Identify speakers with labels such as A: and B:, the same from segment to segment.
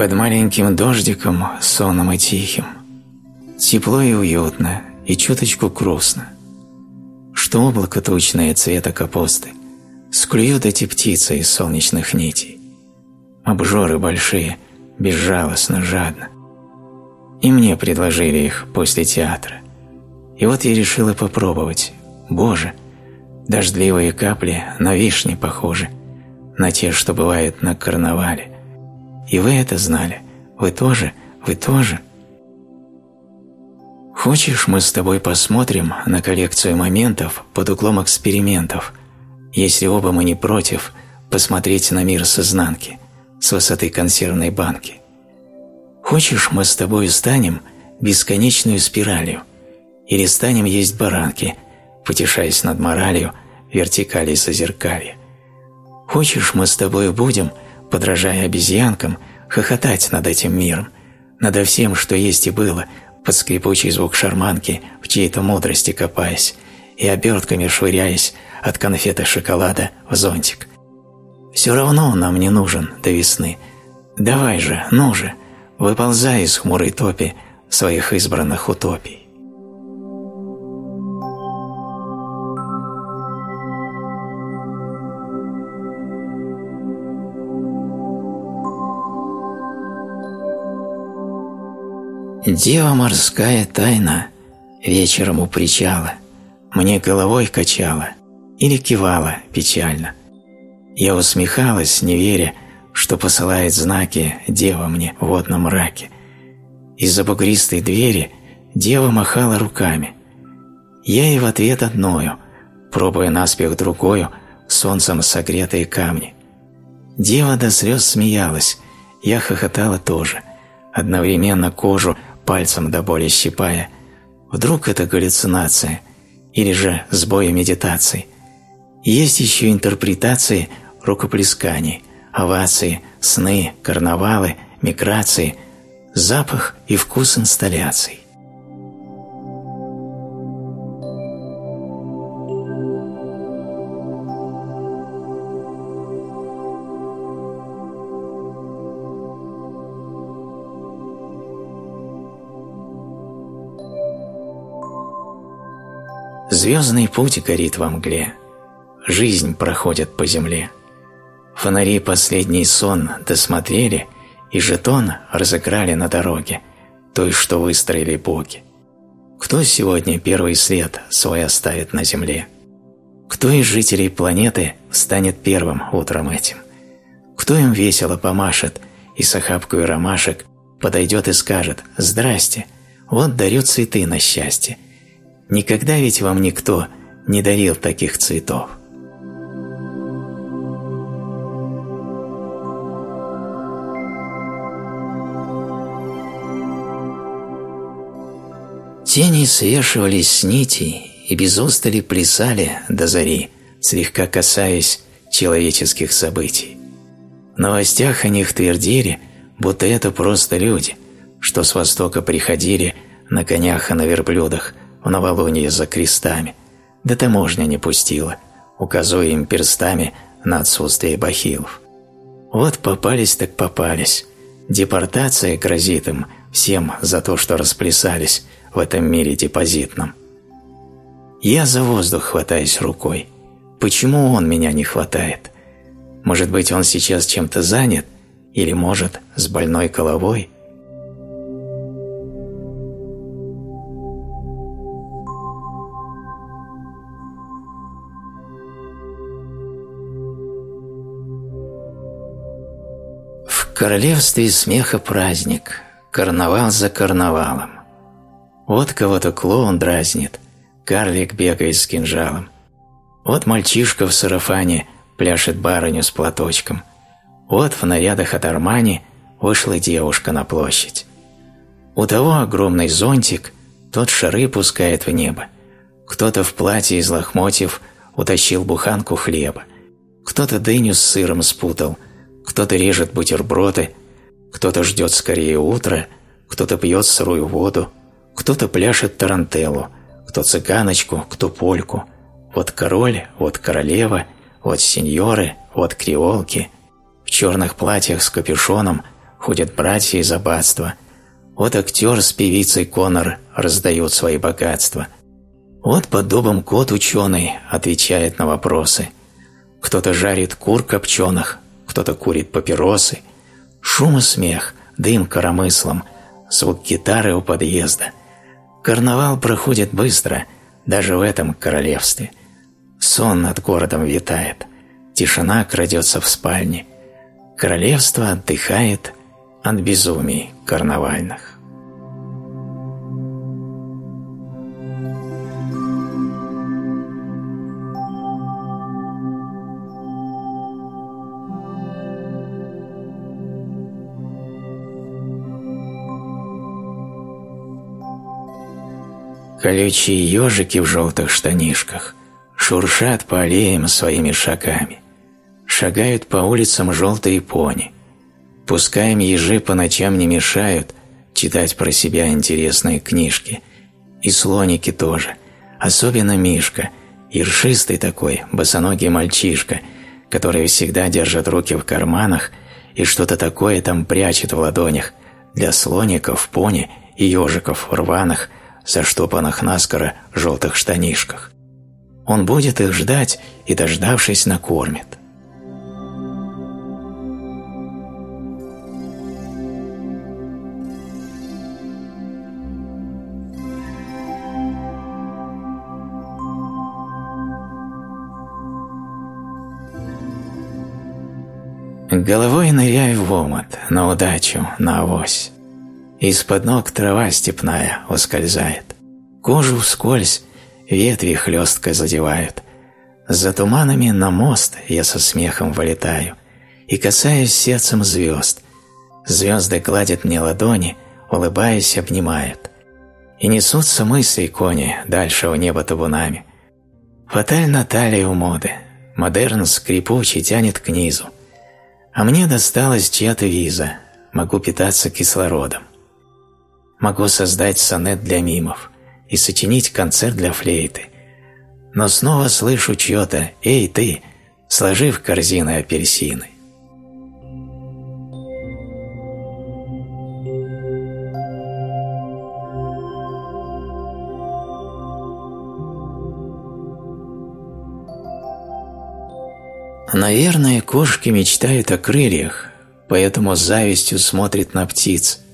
A: Под маленьким дождиком, сонным и тихим, Тепло и уютно, и чуточку грустно, Что облако тучное цвета капусты Склюют эти птицы из солнечных нитей. Обжоры большие, безжалостно, жадно. И мне предложили их после театра. И вот я решила попробовать. Боже, дождливые капли на вишни похожи, на те, что бывают на карнавале. И вы это знали. Вы тоже? Вы тоже? Хочешь, мы с тобой посмотрим на коллекцию моментов под углом экспериментов, если оба мы не против посмотреть на мир с изнанки, с высоты консервной банки? Хочешь, мы с тобой станем бесконечную спиралью или станем есть баранки, потешаясь над моралью вертикали созеркалья? Хочешь, мы с тобой будем – подражая обезьянкам, хохотать над этим миром, над всем, что есть и было, под скрипучий звук шарманки, в чьей-то мудрости копаясь, и обертками швыряясь от конфеты шоколада в зонтик. Все равно он нам не нужен до весны. Давай же, ну же, выползай из хмурой топи своих избранных утопий. Дева морская тайна вечером у причала мне головой качала или кивала печально. Я усмехалась, не веря, что посылает знаки дева мне в водном мраке. Из-за бугристой двери дева махала руками. Я ей в ответ одною, пробуя наспех другою, солнцем согретые камни. Дева до слез смеялась, я хохотала тоже, одновременно кожу пальцем до боли щипая. Вдруг это галлюцинация или же сбои медитации. Есть еще интерпретации рукоплесканий, овации, сны, карнавалы, миграции, запах и вкус инсталляций. Звездный путь горит во мгле, Жизнь проходит по земле. Фонари последний сон досмотрели И жетон разыграли на дороге, Той, что выстроили боги. Кто сегодня первый след свой оставит на земле? Кто из жителей планеты станет первым утром этим? Кто им весело помашет и с охапкой ромашек подойдет и скажет «Здрасте, вот дарю цветы на счастье, Никогда ведь вам никто не дарил таких цветов. Тени свешивались с нитей и без устали плясали до зари, слегка касаясь человеческих событий. В новостях о них твердили, будто это просто люди, что с востока приходили на конях и на верблюдах, в новолуние за крестами, да таможня не пустила, указывая им перстами на отсутствие бахилов. Вот попались так попались. Депортация грозит им всем за то, что расплясались в этом мире депозитном. Я за воздух хватаюсь рукой. Почему он меня не хватает? Может быть, он сейчас чем-то занят? Или, может, с больной головой? Королевстве смеха праздник, карнавал за карнавалом. Вот кого-то клоун дразнит, карлик бегает с кинжалом. Вот мальчишка в сарафане пляшет барыню с платочком. Вот в нарядах от Армани вышла девушка на площадь. У того огромный зонтик, тот шары пускает в небо. Кто-то в платье из лохмотьев утащил буханку хлеба. Кто-то дыню с сыром спутал – кто-то режет бутерброды, кто-то ждет скорее утра, кто-то пьет сырую воду, кто-то пляшет тарантеллу, кто цыганочку, кто польку. Вот король, вот королева, вот сеньоры, вот креолки. В черных платьях с капюшоном ходят братья из аббатства. Вот актер с певицей Конор раздают свои богатства. Вот под дубом кот ученый отвечает на вопросы. Кто-то жарит кур копченых, кто-то курит папиросы. Шум и смех, дым коромыслом, звук гитары у подъезда. Карнавал проходит быстро, даже в этом королевстве. Сон над городом витает, тишина крадется в спальне. Королевство отдыхает от безумий карнавальных. Колючие ежики в желтых штанишках шуршат по аллеям своими шагами. Шагают по улицам желтые пони. Пускай им ежи по ночам не мешают читать про себя интересные книжки. И слоники тоже, особенно Мишка, ершистый такой, босоногий мальчишка, который всегда держит руки в карманах и что-то такое там прячет в ладонях для слоников, пони и ежиков рваных, заштопанных наскоро желтых штанишках. Он будет их ждать и, дождавшись, накормит. Головой ныряй в омут, на удачу, на авось. Из-под ног трава степная ускользает. Кожу вскользь ветви хлестко задевают. За туманами на мост я со смехом вылетаю и касаюсь сердцем звезд. Звезды гладят мне ладони, улыбаясь, обнимают. И несутся мысли кони дальше у неба табунами. Фаталь талии у моды, модерн скрипучий тянет к низу. А мне досталась чья-то виза, могу питаться кислородом могу создать сонет для мимов и сочинить концерт для флейты. Но снова слышу чье-то «Эй, ты!», сложив корзины апельсины. Наверное, кошки мечтают о крыльях, поэтому с завистью смотрят на птиц –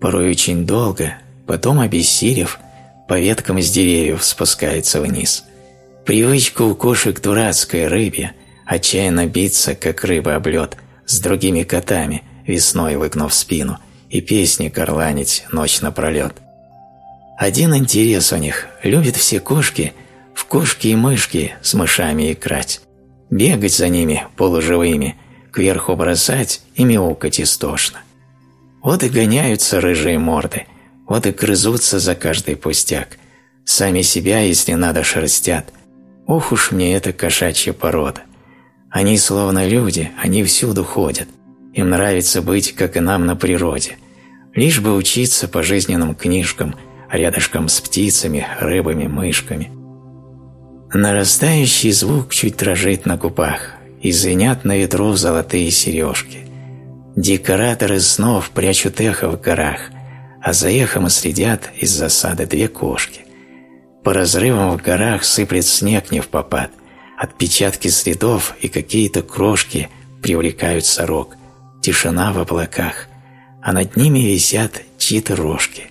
A: порой очень долго, потом, обессилев, по веткам с деревьев спускается вниз. Привычка у кошек дурацкая рыбья, отчаянно биться, как рыба об лед, с другими котами, весной выгнув спину, и песни горланить ночь напролет. Один интерес у них – любят все кошки в кошки и мышки с мышами играть, бегать за ними полуживыми, кверху бросать и мяукать истошно. Вот и гоняются рыжие морды, вот и грызутся за каждый пустяк. Сами себя, если надо, шерстят. Ох уж мне эта кошачья порода. Они словно люди, они всюду ходят. Им нравится быть, как и нам на природе. Лишь бы учиться по жизненным книжкам, рядышком с птицами, рыбами, мышками. Нарастающий звук чуть дрожит на губах, и звенят на ветру золотые сережки. Декораторы снов прячут эхо в горах, а за эхом следят из засады две кошки. По разрывам в горах сыплет снег не в попад, отпечатки следов и какие-то крошки привлекают сорок, тишина в облаках, а над ними висят чьи-то рожки.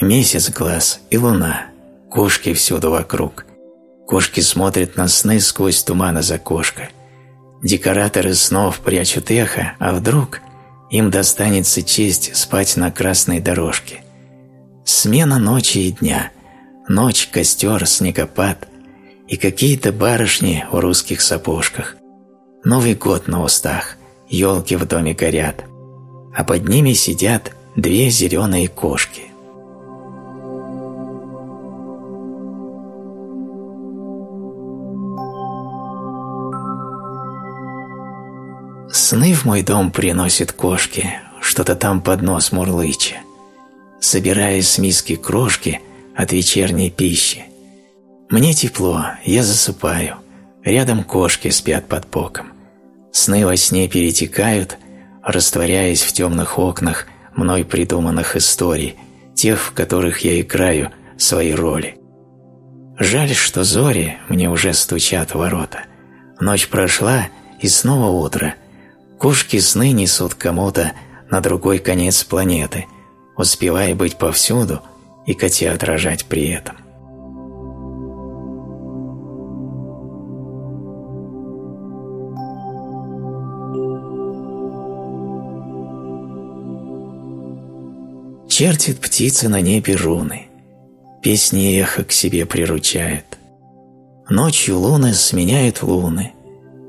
A: Месяц глаз и луна, кошки всюду вокруг. Кошки смотрят на сны сквозь туман из окошка – Декораторы снов прячут эхо, а вдруг им достанется честь спать на красной дорожке. Смена ночи и дня, ночь, костер, снегопад и какие-то барышни в русских сапожках. Новый год на устах, елки в доме горят, а под ними сидят две зеленые кошки. Сны в мой дом приносят кошки, что-то там под нос мурлыча, собирая с миски крошки от вечерней пищи. Мне тепло, я засыпаю, рядом кошки спят под боком. Сны во сне перетекают растворяясь в темных окнах мной придуманных историй, тех, в которых я играю свои роли. Жаль, что зори мне уже стучат в ворота. Ночь прошла, и снова утро. Кошки сны несут кому-то на другой конец планеты, успевая быть повсюду и котят рожать при этом. Чертит птицы на небе руны, Песни эхо к себе приручает. Ночью луны сменяют луны,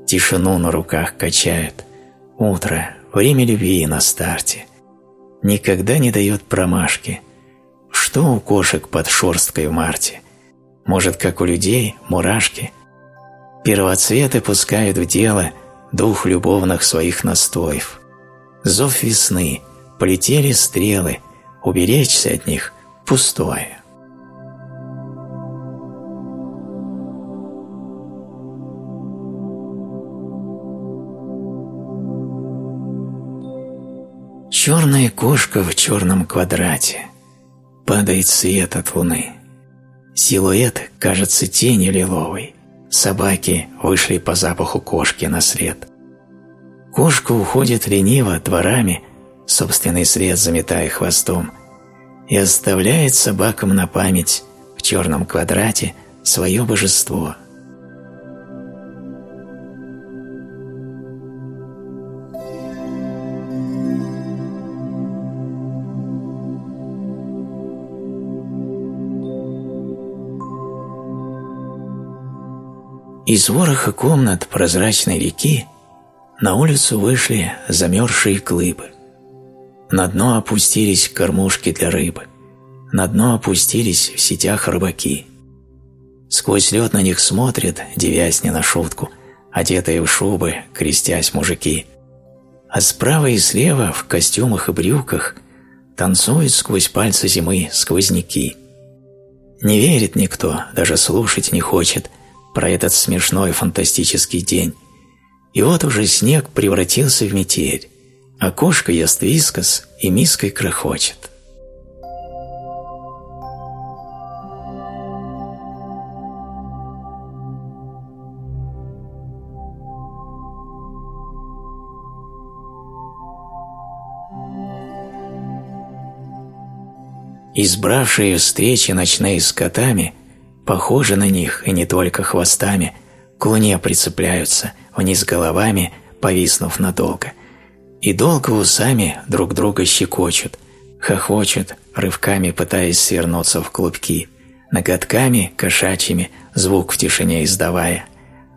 A: Тишину на руках качают. Утро, время любви на старте. Никогда не дает промашки. Что у кошек под шорсткой в марте? Может, как у людей, мурашки? Первоцветы пускают в дело Дух любовных своих настоев. Зов весны, полетели стрелы — уберечься от них – пустое. Черная кошка в черном квадрате. Падает свет от луны. Силуэт кажется тени лиловой. Собаки вышли по запаху кошки на след. Кошка уходит лениво дворами, собственный след заметая хвостом, и оставляет собакам на память в черном квадрате свое божество. Из вороха комнат прозрачной реки на улицу вышли замерзшие клыбы. На дно опустились кормушки для рыбы. На дно опустились в сетях рыбаки. Сквозь лед на них смотрят, девясь не на шутку, одетые в шубы, крестясь мужики. А справа и слева в костюмах и брюках танцуют сквозь пальцы зимы сквозняки. Не верит никто, даже слушать не хочет про этот смешной фантастический день. И вот уже снег превратился в метель а кошка ест вискос и миской крохочет. Избравшие встречи ночные с котами похожи на них и не только хвостами, к луне прицепляются, вниз головами, повиснув надолго – и долго усами друг друга щекочут, хохочут, рывками пытаясь свернуться в клубки, ноготками, кошачьими, звук в тишине издавая,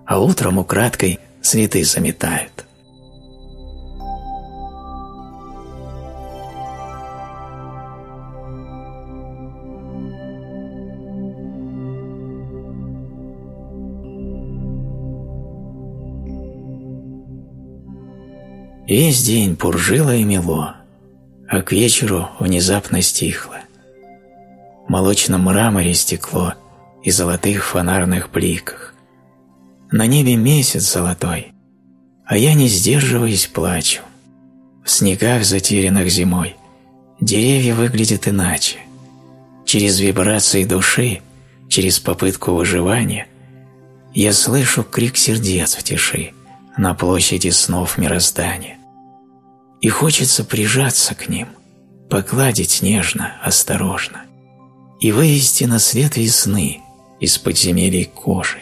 A: а утром украдкой цветы заметают. Весь день пуржило и мело, а к вечеру внезапно стихло. В молочном мраморе стекло и золотых фонарных бликах. На небе месяц золотой, а я, не сдерживаясь, плачу. В снегах, затерянных зимой, деревья выглядят иначе. Через вибрации души, через попытку выживания, я слышу крик сердец в тиши на площади снов мироздания. И хочется прижаться к ним, погладить нежно, осторожно и вывести на свет весны из подземелий кожи.